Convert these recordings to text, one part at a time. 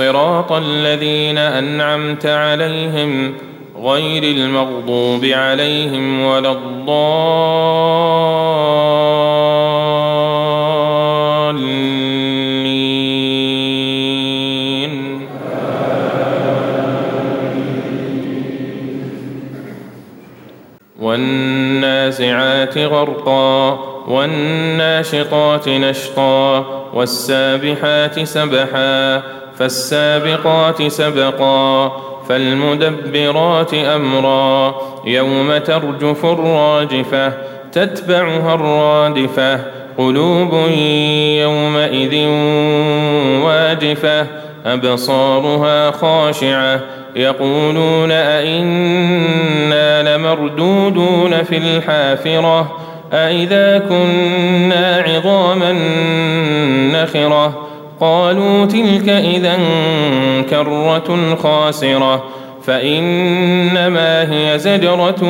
صراط الذين أنعمت عليهم غير المغضوب عليهم ولا الضالين. والنازعات غرقا والناشطات نشطا والسابحات سبحا فالسابقات سبقا فالمدبرات أمرا. يوم ترجف الراجفة تتبعها الرادفة. قلوب يومئذ واجفة أبصارها خاشعة. يقولون أئنا لمردودون في الحافرة أإذا كنا عظاما نخرة. قالوا تلك إذا كرة خاسرة فإنما هي زجرة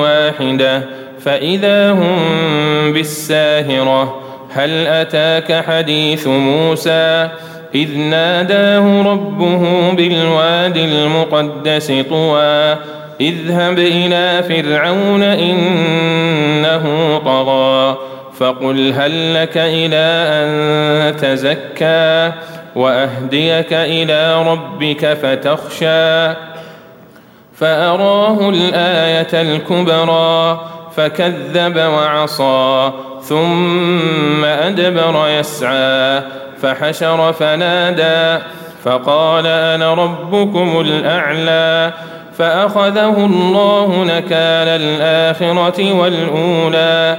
واحدة. فإذا هم بالساهرة هل أتاك حديث موسى؟ إذ ناداه ربه بالواد المقدس طوى إذهب إلى فرعون إنه طغى. فقل هل لك إلى أن تزكى وأهديك إلى ربك فتخشى فأراه الآية الكبرى فكذب وعصى ثم أدبر يسعى فحشر فنادى فقال أنا ربكم الأعلى فأخذه الله نكال الآخرة والأولى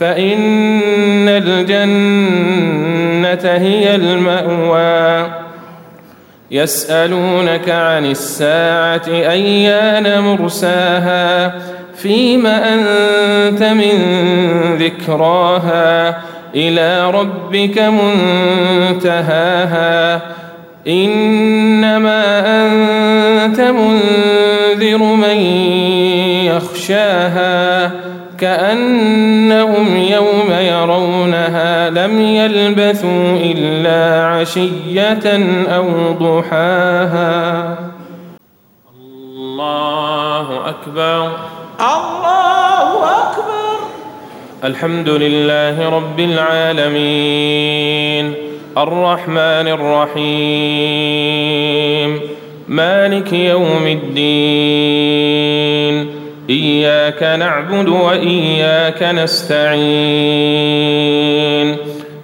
فإن الجنة هي المأوى. يسألونك عن الساعة أيان مرساها؟ فيم أنت من ذكراها؟ إلى ربك منتهاها. إنما أنت منذر من يخشاها يرونها لم يلبثوا إلا عشية أو ضحاها. الله أكبر. الله أكبر. الحمد لله رب العالمين. الرحمن الرحيم. مالك يوم الدين. إياك نعبد وإياك نستعين.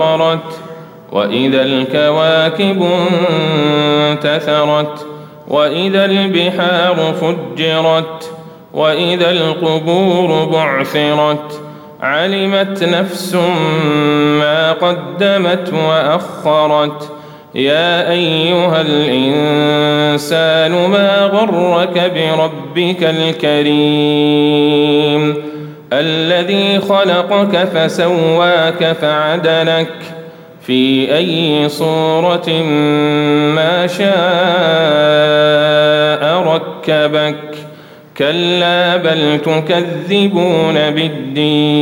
انفطرت وإذا الكواكب انتثرت وإذا البحار فجرت وإذا القبور بعثرت علمت نفس ما قدمت وأخرت يا أيها الإنسان ما غرك بربك الكريم الذي خلقك فسواك فعدلك في أي صورة ما شاء ركبك. كلا بل تكذبون بالدين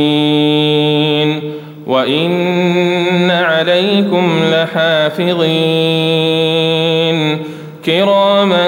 وإن عليكم لحافظين. كراما